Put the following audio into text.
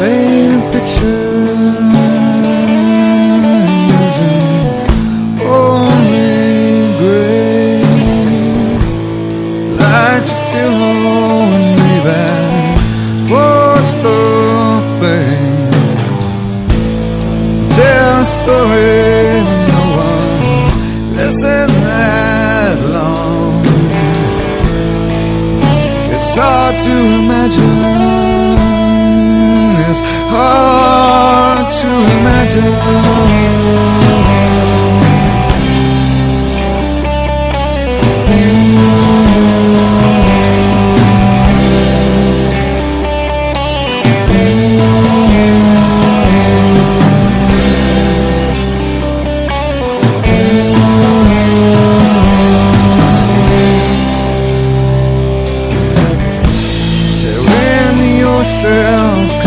pictures and only gray light your pillow and lay back across the face. Tell a story no one listen that long. It's hard to imagine hard to imagine. yourself